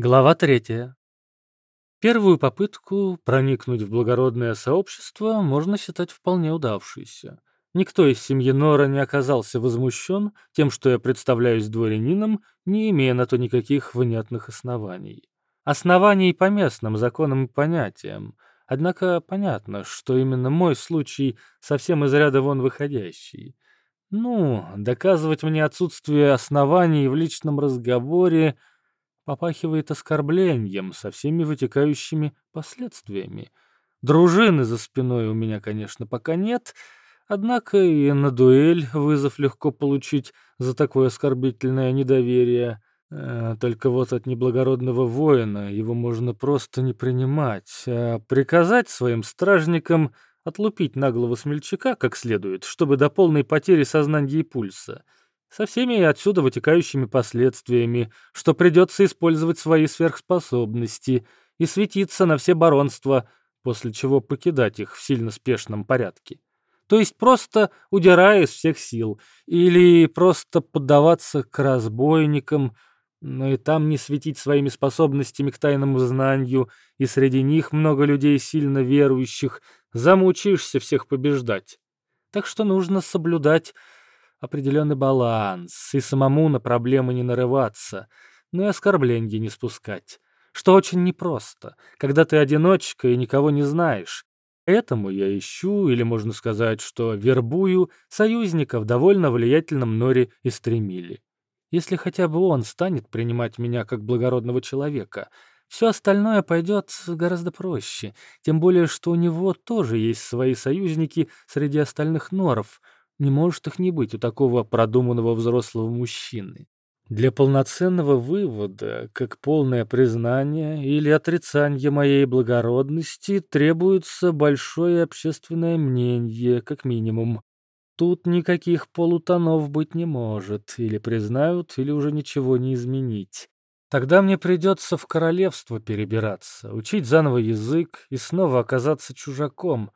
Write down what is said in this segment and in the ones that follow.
Глава третья. Первую попытку проникнуть в благородное сообщество можно считать вполне удавшейся. Никто из семьи Нора не оказался возмущен тем, что я представляюсь дворянином, не имея на то никаких внятных оснований. Оснований по местным законам и понятиям. Однако понятно, что именно мой случай совсем из ряда вон выходящий. Ну, доказывать мне отсутствие оснований в личном разговоре — попахивает оскорблением со всеми вытекающими последствиями. Дружины за спиной у меня, конечно, пока нет, однако и на дуэль вызов легко получить за такое оскорбительное недоверие. Э, только вот от неблагородного воина его можно просто не принимать, а приказать своим стражникам отлупить наглого смельчака как следует, чтобы до полной потери сознания и пульса — со всеми отсюда вытекающими последствиями, что придется использовать свои сверхспособности и светиться на все баронства, после чего покидать их в сильно спешном порядке. То есть просто удирая из всех сил, или просто поддаваться к разбойникам, но и там не светить своими способностями к тайному знанию, и среди них много людей сильно верующих, замучишься всех побеждать. Так что нужно соблюдать определенный баланс, и самому на проблемы не нарываться, но и оскорбленья не спускать. Что очень непросто, когда ты одиночка и никого не знаешь. Этому я ищу, или можно сказать, что вербую, союзников довольно влиятельном норе и стремили. Если хотя бы он станет принимать меня как благородного человека, все остальное пойдет гораздо проще, тем более, что у него тоже есть свои союзники среди остальных норов — не может их не быть у такого продуманного взрослого мужчины. Для полноценного вывода, как полное признание или отрицание моей благородности, требуется большое общественное мнение, как минимум. Тут никаких полутонов быть не может, или признают, или уже ничего не изменить. Тогда мне придется в королевство перебираться, учить заново язык и снова оказаться чужаком,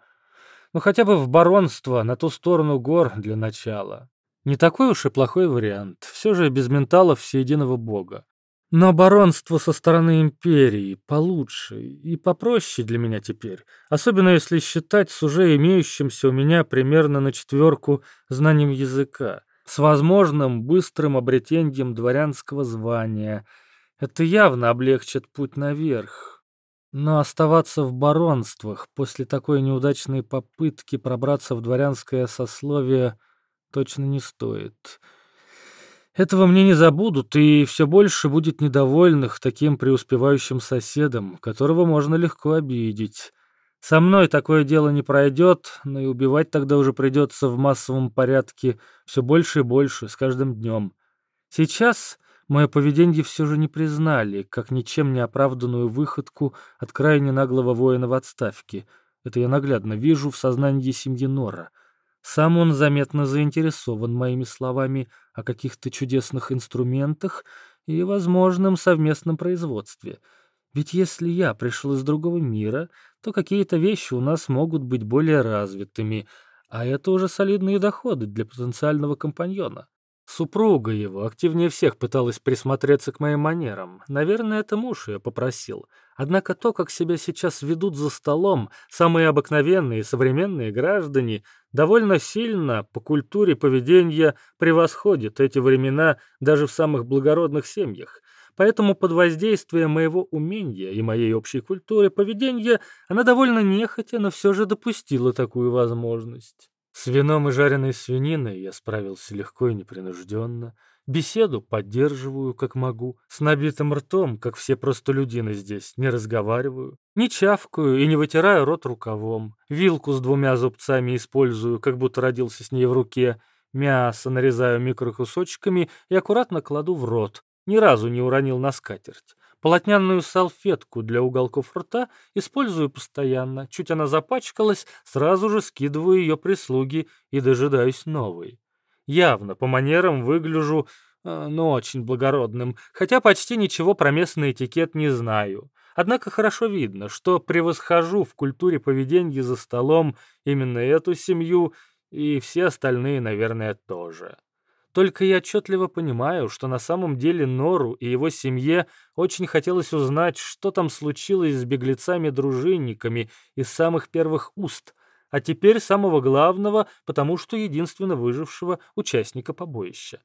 ну хотя бы в баронство, на ту сторону гор для начала. Не такой уж и плохой вариант. Все же без менталов всеединого бога. Но баронство со стороны империи получше и попроще для меня теперь, особенно если считать с уже имеющимся у меня примерно на четверку знанием языка, с возможным быстрым обретением дворянского звания. Это явно облегчит путь наверх, но оставаться в баронствах после такой неудачной попытки пробраться в дворянское сословие точно не стоит. Этого мне не забудут, и все больше будет недовольных таким преуспевающим соседом, которого можно легко обидеть. Со мной такое дело не пройдет, но и убивать тогда уже придется в массовом порядке все больше и больше с каждым днем. Сейчас Мое поведение все же не признали, как ничем не оправданную выходку от крайне наглого воина в отставке. Это я наглядно вижу в сознании семьи Нора. Сам он заметно заинтересован моими словами о каких-то чудесных инструментах и возможном совместном производстве. Ведь если я пришел из другого мира, то какие-то вещи у нас могут быть более развитыми, а это уже солидные доходы для потенциального компаньона. Супруга его активнее всех пыталась присмотреться к моим манерам. Наверное, это муж ее попросил. Однако то, как себя сейчас ведут за столом самые обыкновенные современные граждане, довольно сильно по культуре поведения превосходит эти времена даже в самых благородных семьях. Поэтому под воздействием моего умения и моей общей культуры поведения она довольно нехотя, но все же допустила такую возможность. С вином и жареной свининой я справился легко и непринужденно. Беседу поддерживаю, как могу. С набитым ртом, как все простолюдины здесь, не разговариваю. Не чавкаю и не вытираю рот рукавом. Вилку с двумя зубцами использую, как будто родился с ней в руке. Мясо нарезаю микрокусочками и аккуратно кладу в рот. Ни разу не уронил на скатерть. Полотняную салфетку для уголков рта использую постоянно. Чуть она запачкалась, сразу же скидываю ее прислуги и дожидаюсь новой. Явно по манерам выгляжу, э, ну, очень благородным, хотя почти ничего про местный этикет не знаю. Однако хорошо видно, что превосхожу в культуре поведения за столом именно эту семью и все остальные, наверное, тоже. Только я отчетливо понимаю, что на самом деле Нору и его семье очень хотелось узнать, что там случилось с беглецами-дружинниками из самых первых уст, а теперь самого главного, потому что единственно выжившего участника побоища.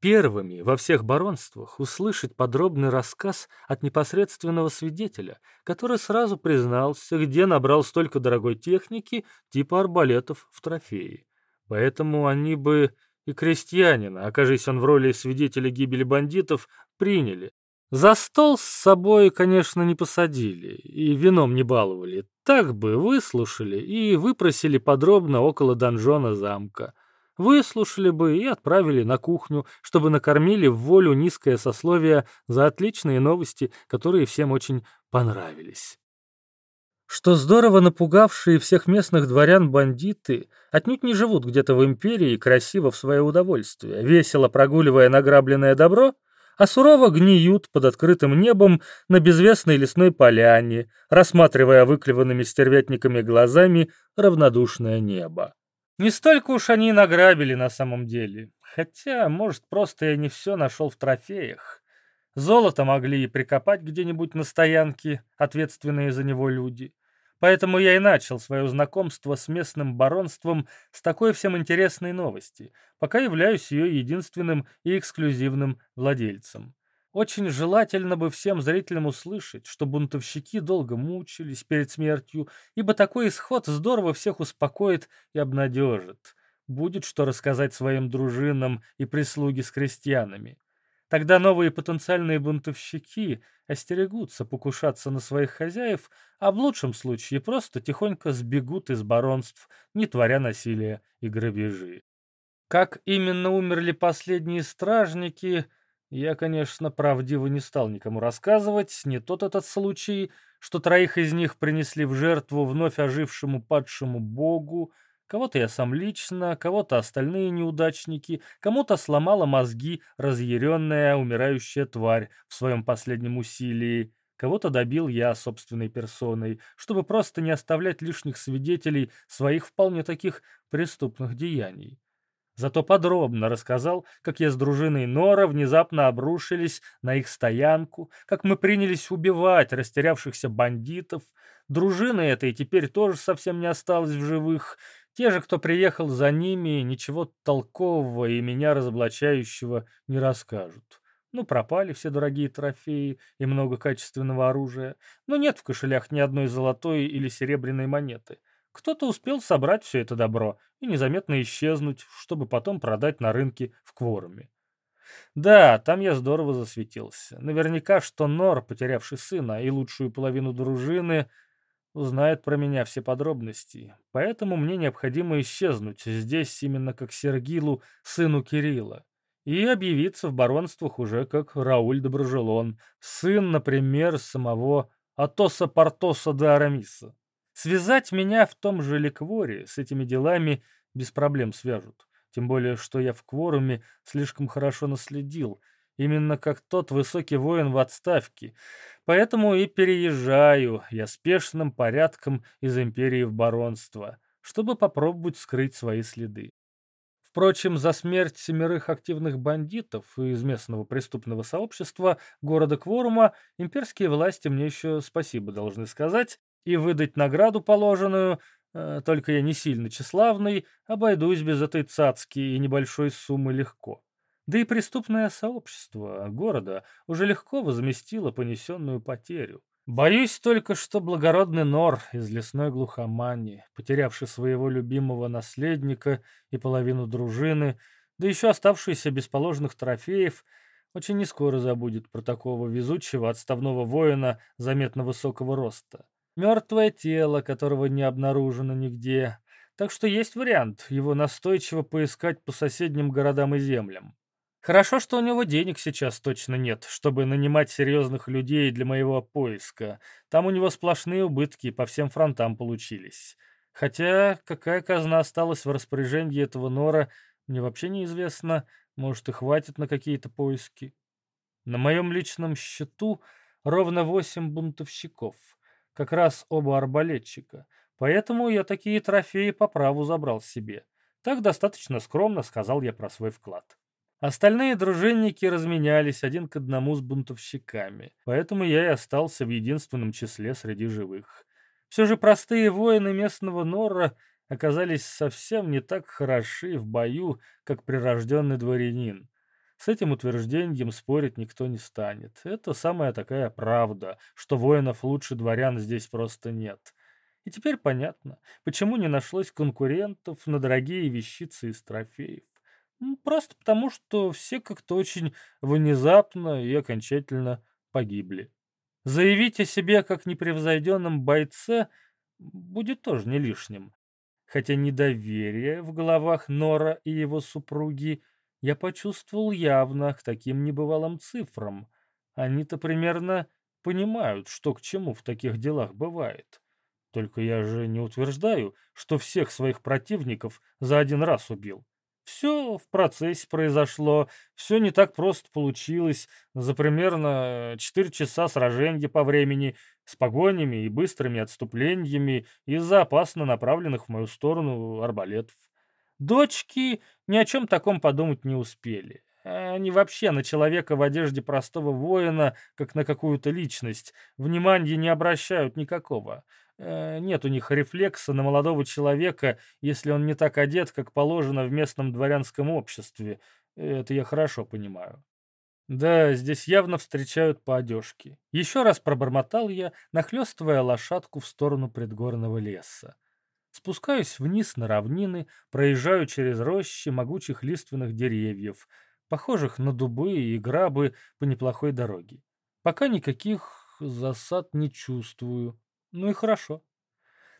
Первыми во всех баронствах услышать подробный рассказ от непосредственного свидетеля, который сразу признался, где набрал столько дорогой техники типа арбалетов в трофеи. Поэтому они бы и крестьянина, окажись он в роли свидетеля гибели бандитов, приняли. За стол с собой, конечно, не посадили и вином не баловали. Так бы выслушали и выпросили подробно около донжона замка выслушали бы и отправили на кухню, чтобы накормили в волю низкое сословие за отличные новости, которые всем очень понравились. Что здорово напугавшие всех местных дворян бандиты отнюдь не живут где-то в империи красиво в свое удовольствие, весело прогуливая награбленное добро, а сурово гниют под открытым небом на безвестной лесной поляне, рассматривая выклеванными стервятниками глазами равнодушное небо. Не столько уж они награбили на самом деле. Хотя, может, просто я не все нашел в трофеях. Золото могли и прикопать где-нибудь на стоянке, ответственные за него люди. Поэтому я и начал свое знакомство с местным баронством с такой всем интересной новости, пока являюсь ее единственным и эксклюзивным владельцем. Очень желательно бы всем зрителям услышать, что бунтовщики долго мучились перед смертью, ибо такой исход здорово всех успокоит и обнадежит. Будет что рассказать своим дружинам и прислуге с крестьянами. Тогда новые потенциальные бунтовщики остерегутся покушаться на своих хозяев, а в лучшем случае просто тихонько сбегут из баронств, не творя насилия и грабежи. Как именно умерли последние стражники – я, конечно, правдиво не стал никому рассказывать, не тот этот случай, что троих из них принесли в жертву вновь ожившему падшему богу, кого-то я сам лично, кого-то остальные неудачники, кому-то сломала мозги разъяренная умирающая тварь в своем последнем усилии, кого-то добил я собственной персоной, чтобы просто не оставлять лишних свидетелей своих вполне таких преступных деяний. Зато подробно рассказал, как я с дружиной Нора внезапно обрушились на их стоянку, как мы принялись убивать растерявшихся бандитов. Дружины этой теперь тоже совсем не осталось в живых. Те же, кто приехал за ними, ничего толкового и меня разоблачающего не расскажут. Ну, пропали все дорогие трофеи и много качественного оружия, но нет в кошелях ни одной золотой или серебряной монеты. Кто-то успел собрать все это добро и незаметно исчезнуть, чтобы потом продать на рынке в Кворуме. Да, там я здорово засветился. Наверняка, что Нор, потерявший сына и лучшую половину дружины, узнает про меня все подробности. Поэтому мне необходимо исчезнуть здесь именно как Сергилу, сыну Кирилла, и объявиться в баронствах уже как Рауль Доброжелон, сын, например, самого Атоса Портоса де Арамиса. Связать меня в том же ликворе с этими делами без проблем свяжут. Тем более, что я в кворуме слишком хорошо наследил, именно как тот высокий воин в отставке. Поэтому и переезжаю я спешным порядком из империи в баронство, чтобы попробовать скрыть свои следы. Впрочем, за смерть семерых активных бандитов из местного преступного сообщества города Кворума имперские власти мне еще спасибо должны сказать, и выдать награду положенную, э, только я не сильно тщеславный, обойдусь без этой цацки и небольшой суммы легко. Да и преступное сообщество города уже легко возместило понесенную потерю. Боюсь только, что благородный Нор из лесной глухомани, потерявший своего любимого наследника и половину дружины, да еще оставшийся без положенных трофеев, очень нескоро забудет про такого везучего отставного воина заметно высокого роста. Мертвое тело, которого не обнаружено нигде. Так что есть вариант его настойчиво поискать по соседним городам и землям. Хорошо, что у него денег сейчас точно нет, чтобы нанимать серьезных людей для моего поиска. Там у него сплошные убытки по всем фронтам получились. Хотя какая казна осталась в распоряжении этого Нора, мне вообще неизвестно. Может и хватит на какие-то поиски. На моем личном счету ровно восемь бунтовщиков — как раз оба арбалетчика, поэтому я такие трофеи по праву забрал себе. Так достаточно скромно сказал я про свой вклад. Остальные дружинники разменялись один к одному с бунтовщиками, поэтому я и остался в единственном числе среди живых. Все же простые воины местного Нора оказались совсем не так хороши в бою, как прирожденный дворянин. С этим утверждением спорить никто не станет. Это самая такая правда, что воинов лучше дворян здесь просто нет. И теперь понятно, почему не нашлось конкурентов на дорогие вещицы из трофеев. Просто потому, что все как-то очень внезапно и окончательно погибли. Заявить о себе как непревзойденном бойце будет тоже не лишним. Хотя недоверие в головах Нора и его супруги я почувствовал явно к таким небывалым цифрам. Они-то примерно понимают, что к чему в таких делах бывает. Только я же не утверждаю, что всех своих противников за один раз убил. Все в процессе произошло, все не так просто получилось. За примерно 4 часа сражения по времени, с погонями и быстрыми отступлениями из-за опасно направленных в мою сторону арбалетов. Дочки ни о чем таком подумать не успели. Они вообще на человека в одежде простого воина, как на какую-то личность, внимания не обращают никакого. Э, нет у них рефлекса на молодого человека, если он не так одет, как положено в местном дворянском обществе. Это я хорошо понимаю. Да, здесь явно встречают по одежке. Еще раз пробормотал я, нахлестывая лошадку в сторону предгорного леса. Спускаюсь вниз на равнины, проезжаю через рощи могучих лиственных деревьев, похожих на дубы и грабы по неплохой дороге. Пока никаких засад не чувствую. Ну и хорошо.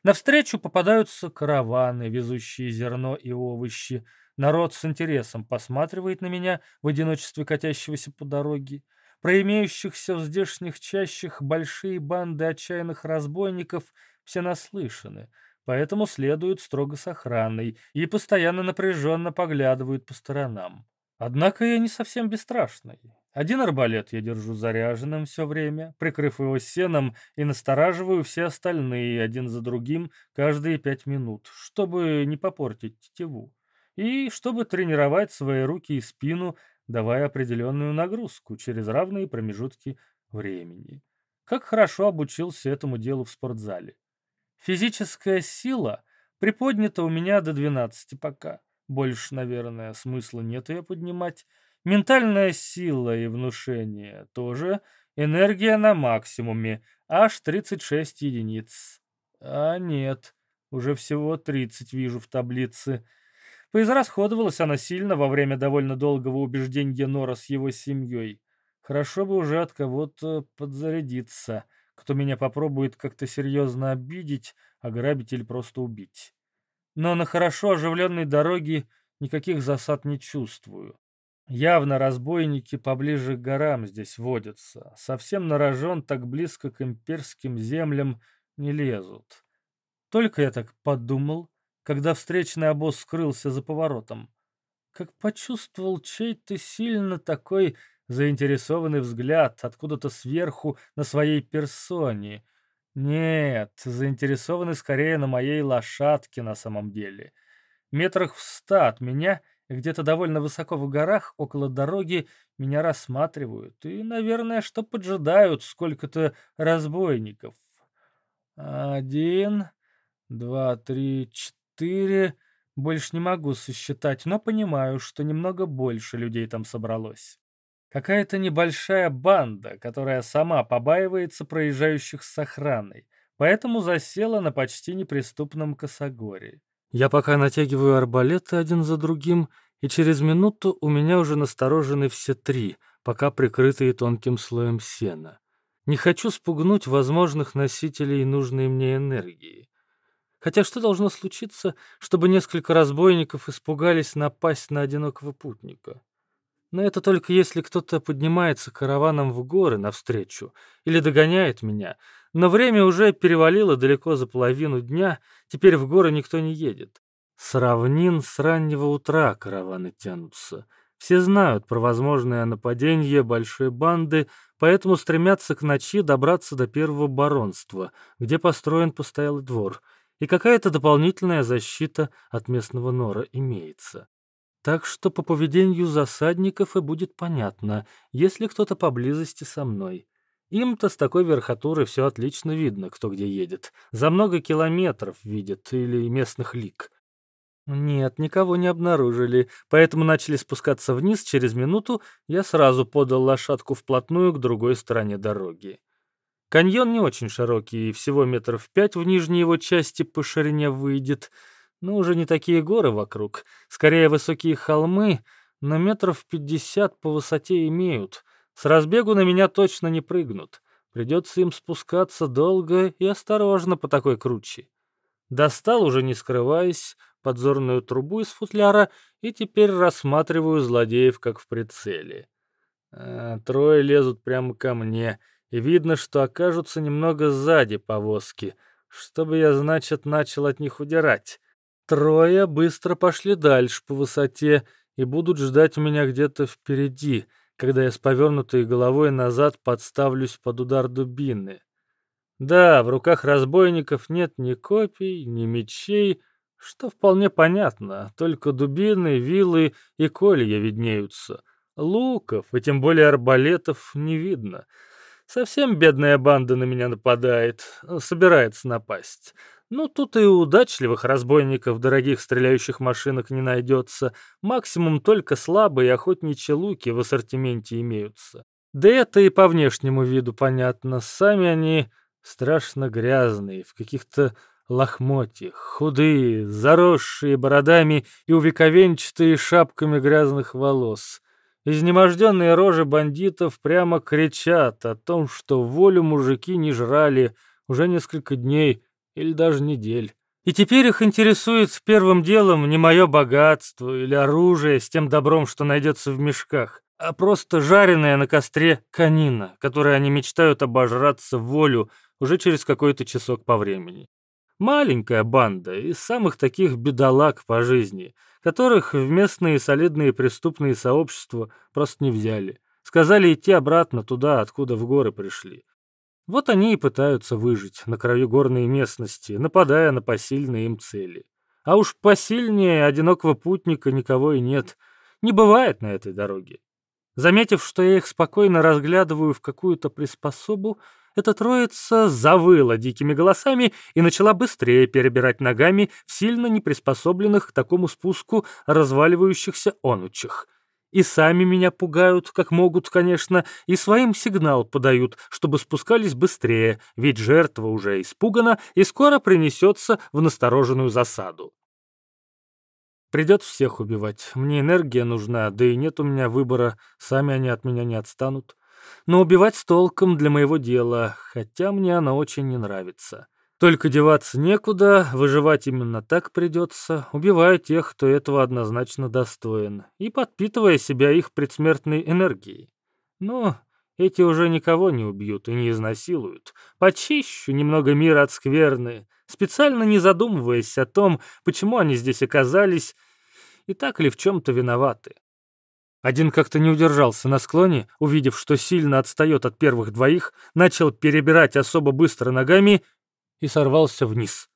Навстречу попадаются караваны, везущие зерно и овощи. Народ с интересом посматривает на меня в одиночестве катящегося по дороге. Про имеющихся в здешних чащах большие банды отчаянных разбойников все наслышаны, поэтому следуют строго с охраной и постоянно напряженно поглядывают по сторонам. Однако я не совсем бесстрашный. Один арбалет я держу заряженным все время, прикрыв его сеном, и настораживаю все остальные один за другим каждые пять минут, чтобы не попортить тетиву. И чтобы тренировать свои руки и спину, давая определенную нагрузку через равные промежутки времени. Как хорошо обучился этому делу в спортзале. Физическая сила приподнята у меня до 12 пока. Больше, наверное, смысла нет ее поднимать. Ментальная сила и внушение тоже. Энергия на максимуме, аж 36 единиц. А нет, уже всего 30 вижу в таблице. Поизрасходовалась она сильно во время довольно долгого убеждения Нора с его семьей. Хорошо бы уже от кого-то подзарядиться, кто меня попробует как-то серьезно обидеть, ограбить или просто убить но на хорошо оживленной дороге никаких засад не чувствую. Явно разбойники поближе к горам здесь водятся. Совсем на рожон так близко к имперским землям не лезут. Только я так подумал, когда встречный обоз скрылся за поворотом. Как почувствовал чей-то сильно такой заинтересованный взгляд откуда-то сверху на своей персоне — нет, заинтересованы скорее на моей лошадке на самом деле. Метрах в ста от меня, где-то довольно высоко в горах, около дороги, меня рассматривают и, наверное, что поджидают сколько-то разбойников. Один, два, три, четыре... Больше не могу сосчитать, но понимаю, что немного больше людей там собралось. Какая-то небольшая банда, которая сама побаивается проезжающих с охраной, поэтому засела на почти неприступном косогоре. Я пока натягиваю арбалеты один за другим, и через минуту у меня уже насторожены все три, пока прикрытые тонким слоем сена. Не хочу спугнуть возможных носителей нужной мне энергии. Хотя что должно случиться, чтобы несколько разбойников испугались напасть на одинокого путника? Но это только если кто-то поднимается караваном в горы навстречу или догоняет меня. Но время уже перевалило далеко за половину дня, теперь в горы никто не едет. С равнин с раннего утра караваны тянутся. Все знают про возможное нападение большой банды, поэтому стремятся к ночи добраться до первого баронства, где построен постоялый двор, и какая-то дополнительная защита от местного нора имеется. Так что по поведению засадников и будет понятно, если кто-то поблизости со мной. Им-то с такой верхотуры все отлично видно, кто где едет. За много километров видят или местных лик. Нет, никого не обнаружили, поэтому начали спускаться вниз. Через минуту я сразу подал лошадку вплотную к другой стороне дороги. Каньон не очень широкий, всего метров пять в нижней его части по ширине выйдет, но уже не такие горы вокруг, скорее высокие холмы, но метров пятьдесят по высоте имеют. С разбегу на меня точно не прыгнут. Придется им спускаться долго и осторожно по такой круче. Достал уже не скрываясь подзорную трубу из футляра и теперь рассматриваю злодеев как в прицеле. А, трое лезут прямо ко мне — и видно, что окажутся немного сзади повозки, чтобы я, значит, начал от них удирать. Трое быстро пошли дальше по высоте и будут ждать меня где-то впереди, когда я с повернутой головой назад подставлюсь под удар дубины. Да, в руках разбойников нет ни копий, ни мечей, что вполне понятно, только дубины, вилы и колья виднеются. Луков, и тем более арбалетов, не видно — Совсем бедная банда на меня нападает, собирается напасть. Ну, тут и удачливых разбойников дорогих стреляющих машинок не найдется. Максимум только слабые охотничьи луки в ассортименте имеются. Да это и по внешнему виду понятно. Сами они страшно грязные, в каких-то лохмотьях, худые, заросшие бородами и увековенчатые шапками грязных волос. Изнеможденные рожи бандитов прямо кричат о том, что волю мужики не жрали уже несколько дней или даже недель. И теперь их интересует первым делом не мое богатство или оружие с тем добром, что найдется в мешках, а просто жареная на костре конина, которой они мечтают обожраться волю уже через какой-то часок по времени. Маленькая банда из самых таких бедолаг по жизни, которых в местные солидные преступные сообщества просто не взяли. Сказали идти обратно туда, откуда в горы пришли. Вот они и пытаются выжить на краю горной местности, нападая на посильные им цели. А уж посильнее одинокого путника никого и нет. Не бывает на этой дороге. Заметив, что я их спокойно разглядываю в какую-то приспособу, эта троица завыла дикими голосами и начала быстрее перебирать ногами в сильно неприспособленных к такому спуску разваливающихся онучах. И сами меня пугают, как могут, конечно, и своим сигнал подают, чтобы спускались быстрее, ведь жертва уже испугана и скоро принесется в настороженную засаду. Придет всех убивать. Мне энергия нужна, да и нет у меня выбора, сами они от меня не отстанут но убивать с толком для моего дела, хотя мне она очень не нравится. Только деваться некуда, выживать именно так придется, убивая тех, кто этого однозначно достоин, и подпитывая себя их предсмертной энергией. Но эти уже никого не убьют и не изнасилуют. Почищу немного мира от скверны, специально не задумываясь о том, почему они здесь оказались и так ли в чем-то виноваты. Один как-то не удержался на склоне, увидев, что сильно отстает от первых двоих, начал перебирать особо быстро ногами и сорвался вниз.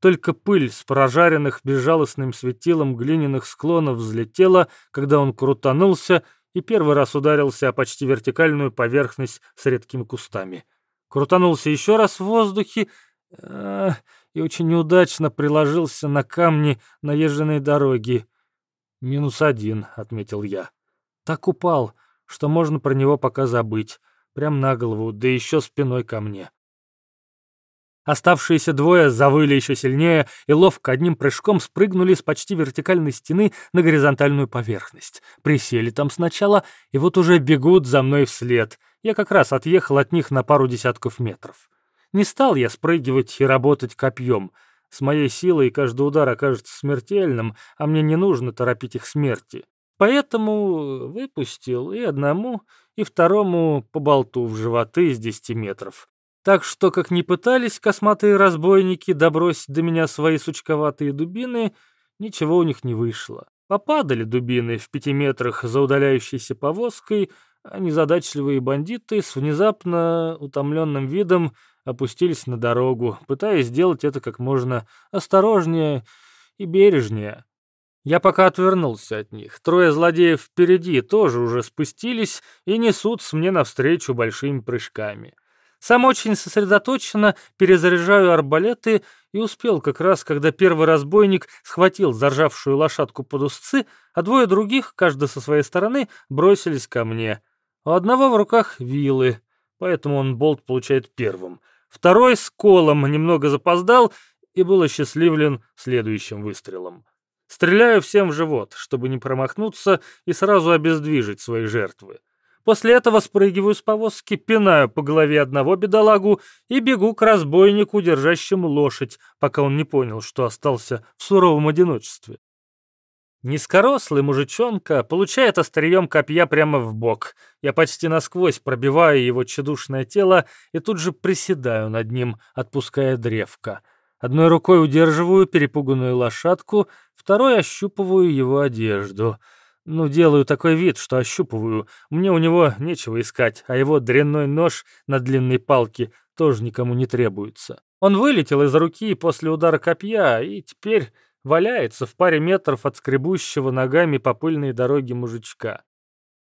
Только пыль с прожаренных безжалостным светилом глиняных склонов взлетела, когда он крутанулся и первый раз ударился о почти вертикальную поверхность с редкими кустами. Крутанулся еще раз в воздухе э, и очень неудачно приложился на камни наезженной дороги. «Минус один», — отметил я. Так упал, что можно про него пока забыть. Прям на голову, да еще спиной ко мне. Оставшиеся двое завыли еще сильнее и ловко одним прыжком спрыгнули с почти вертикальной стены на горизонтальную поверхность. Присели там сначала, и вот уже бегут за мной вслед. Я как раз отъехал от них на пару десятков метров. Не стал я спрыгивать и работать копьем. С моей силой каждый удар окажется смертельным, а мне не нужно торопить их смерти. Поэтому выпустил и одному, и второму по болту в животы с десяти метров. Так что, как ни пытались косматые разбойники добросить до меня свои сучковатые дубины, ничего у них не вышло. Попадали дубины в пяти метрах за удаляющейся повозкой, а незадачливые бандиты с внезапно утомленным видом опустились на дорогу, пытаясь сделать это как можно осторожнее и бережнее. Я пока отвернулся от них. Трое злодеев впереди тоже уже спустились и несутся мне навстречу большими прыжками. Сам очень сосредоточенно перезаряжаю арбалеты и успел как раз, когда первый разбойник схватил заржавшую лошадку под узцы, а двое других, каждый со своей стороны, бросились ко мне. У одного в руках вилы, поэтому он болт получает первым. Второй с колом немного запоздал и был осчастливлен следующим выстрелом. Стреляю всем в живот, чтобы не промахнуться и сразу обездвижить свои жертвы. После этого спрыгиваю с повозки, пинаю по голове одного бедолагу и бегу к разбойнику, держащему лошадь, пока он не понял, что остался в суровом одиночестве. Низкорослый мужичонка получает острием копья прямо в бок. Я почти насквозь пробиваю его тщедушное тело и тут же приседаю над ним, отпуская древко. Одной рукой удерживаю перепуганную лошадку, второй ощупываю его одежду. Ну, делаю такой вид, что ощупываю. Мне у него нечего искать, а его дрянной нож на длинной палке тоже никому не требуется. Он вылетел из руки после удара копья и теперь валяется в паре метров от скребущего ногами по пыльной дороге мужичка.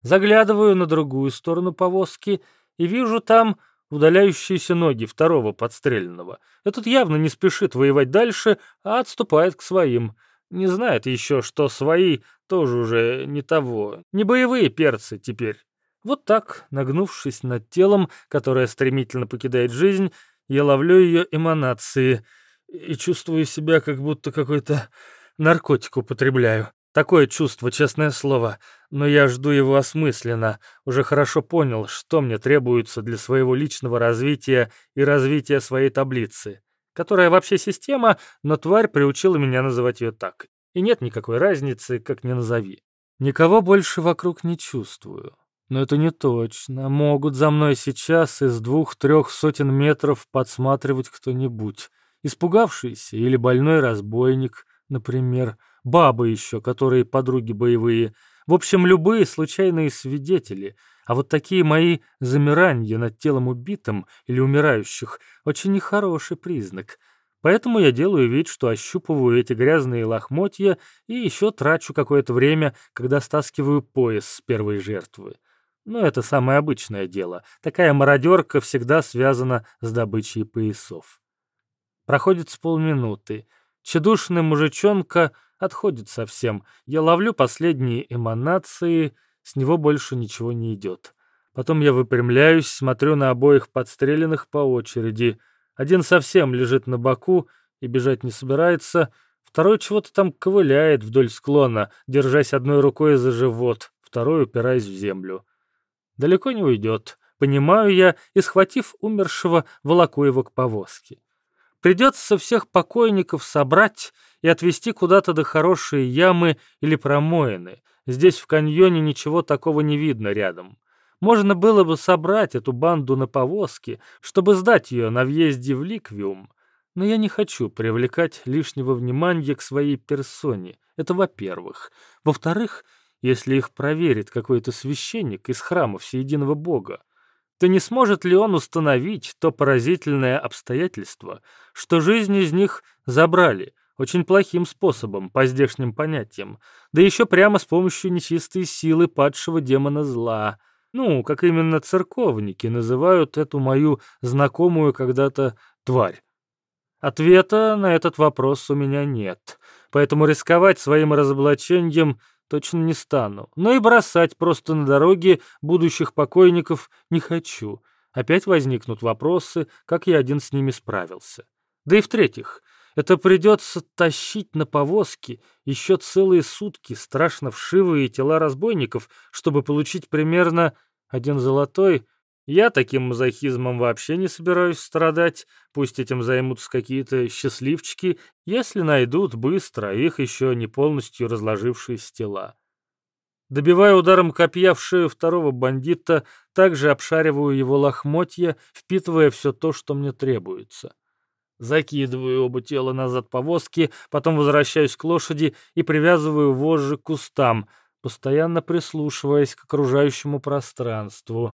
Заглядываю на другую сторону повозки и вижу там удаляющиеся ноги второго подстреленного. Этот явно не спешит воевать дальше, а отступает к своим. Не знает еще, что свои тоже уже не того, не боевые перцы теперь. Вот так, нагнувшись над телом, которое стремительно покидает жизнь, я ловлю ее эманации и чувствую себя, как будто какой-то наркотик употребляю. Такое чувство, честное слово, но я жду его осмысленно, уже хорошо понял, что мне требуется для своего личного развития и развития своей таблицы, которая вообще система, но тварь приучила меня называть ее так. И нет никакой разницы, как ни назови. Никого больше вокруг не чувствую. Но это не точно. Могут за мной сейчас из двух-трех сотен метров подсматривать кто-нибудь. Испугавшийся или больной разбойник, например, бабы еще, которые подруги боевые. В общем, любые случайные свидетели. А вот такие мои замирания над телом убитым или умирающих очень нехороший признак. Поэтому я делаю вид, что ощупываю эти грязные лохмотья и еще трачу какое-то время, когда стаскиваю пояс с первой жертвы. Но это самое обычное дело. Такая мародерка всегда связана с добычей поясов. Проходит с полминуты. Чедушный мужичонка отходит совсем. Я ловлю последние эманации, с него больше ничего не идет. Потом я выпрямляюсь, смотрю на обоих подстреленных по очереди. Один совсем лежит на боку и бежать не собирается, второй чего-то там ковыляет вдоль склона, держась одной рукой за живот, второй упираясь в землю. Далеко не уйдет, понимаю я, и, схватив умершего, волоку его к повозке. Придется всех покойников собрать и отвезти куда-то до хорошие ямы или промоины. Здесь в каньоне ничего такого не видно рядом. Можно было бы собрать эту банду на повозке, чтобы сдать ее на въезде в Ликвиум. Но я не хочу привлекать лишнего внимания к своей персоне. Это во-первых. Во-вторых, если их проверит какой-то священник из храма Всеединого Бога, то не сможет ли он установить то поразительное обстоятельство, что жизнь из них забрали очень плохим способом, по здешним понятиям, да еще прямо с помощью нечистой силы падшего демона зла. Ну, как именно церковники называют эту мою знакомую когда-то тварь. Ответа на этот вопрос у меня нет, поэтому рисковать своим разоблачением – точно не стану. Но и бросать просто на дороге будущих покойников не хочу. Опять возникнут вопросы, как я один с ними справился. Да и в-третьих, это придется тащить на повозке еще целые сутки страшно вшивые тела разбойников, чтобы получить примерно один золотой я таким мазохизмом вообще не собираюсь страдать, пусть этим займутся какие-то счастливчики, если найдут быстро их еще не полностью разложившиеся тела. Добивая ударом копья в шею второго бандита, также обшариваю его лохмотья, впитывая все то, что мне требуется. Закидываю оба тела назад по повозки, потом возвращаюсь к лошади и привязываю вожжи к кустам, постоянно прислушиваясь к окружающему пространству.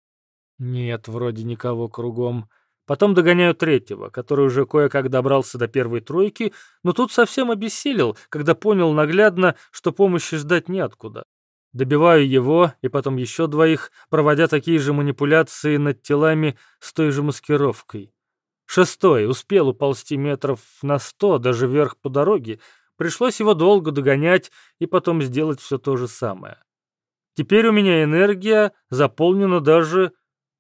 Нет, вроде никого кругом. Потом догоняю третьего, который уже кое-как добрался до первой тройки, но тут совсем обессилел, когда понял наглядно, что помощи ждать неоткуда. Добиваю его и потом еще двоих, проводя такие же манипуляции над телами с той же маскировкой. Шестой успел уползти метров на сто, даже вверх по дороге. Пришлось его долго догонять и потом сделать все то же самое. Теперь у меня энергия заполнена даже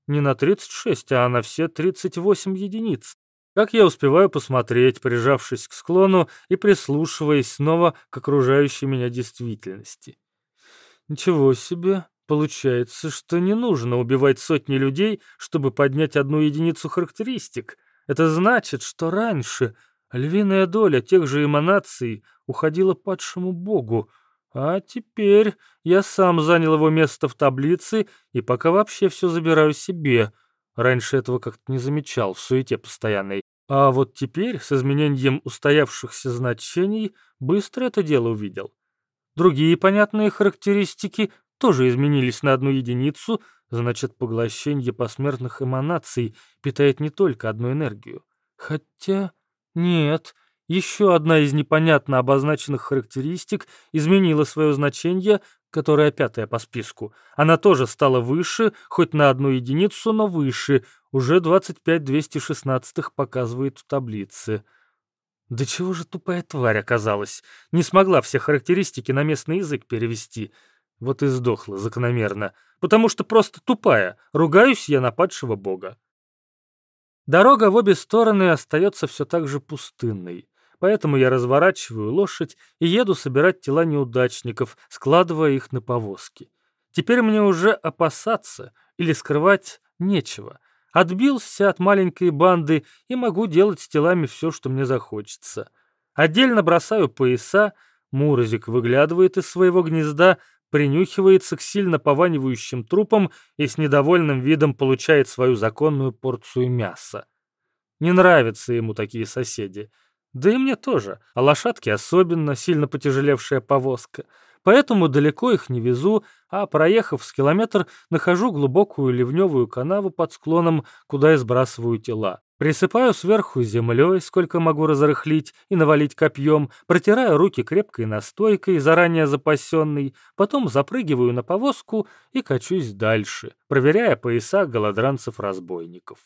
не на 36, а на все 38 единиц. Как я успеваю посмотреть, прижавшись к склону и прислушиваясь снова к окружающей меня действительности. Ничего себе. Получается, что не нужно убивать сотни людей, чтобы поднять одну единицу характеристик. Это значит, что раньше львиная доля тех же эманаций уходила падшему богу, а теперь я сам занял его место в таблице и пока вообще все забираю себе. Раньше этого как-то не замечал в суете постоянной. А вот теперь, с изменением устоявшихся значений, быстро это дело увидел. Другие понятные характеристики тоже изменились на одну единицу, значит, поглощение посмертных эманаций питает не только одну энергию. Хотя... нет, еще одна из непонятно обозначенных характеристик изменила свое значение, которое пятая по списку. Она тоже стала выше, хоть на одну единицу, но выше. Уже 25-216 показывает в таблице. Да чего же тупая тварь оказалась? Не смогла все характеристики на местный язык перевести. Вот и сдохла закономерно. Потому что просто тупая. Ругаюсь я на падшего бога. Дорога в обе стороны остается все так же пустынной. Поэтому я разворачиваю лошадь и еду собирать тела неудачников, складывая их на повозки. Теперь мне уже опасаться или скрывать нечего. Отбился от маленькой банды и могу делать с телами все, что мне захочется. Отдельно бросаю пояса, Мурозик выглядывает из своего гнезда, принюхивается к сильно пованивающим трупам и с недовольным видом получает свою законную порцию мяса. Не нравятся ему такие соседи. Да и мне тоже, а лошадки особенно сильно потяжелевшая повозка. Поэтому далеко их не везу, а, проехав с километр, нахожу глубокую ливневую канаву под склоном, куда и сбрасываю тела. Присыпаю сверху землей, сколько могу разрыхлить и навалить копьем, протираю руки крепкой настойкой, заранее запасенной, потом запрыгиваю на повозку и качусь дальше, проверяя пояса голодранцев-разбойников.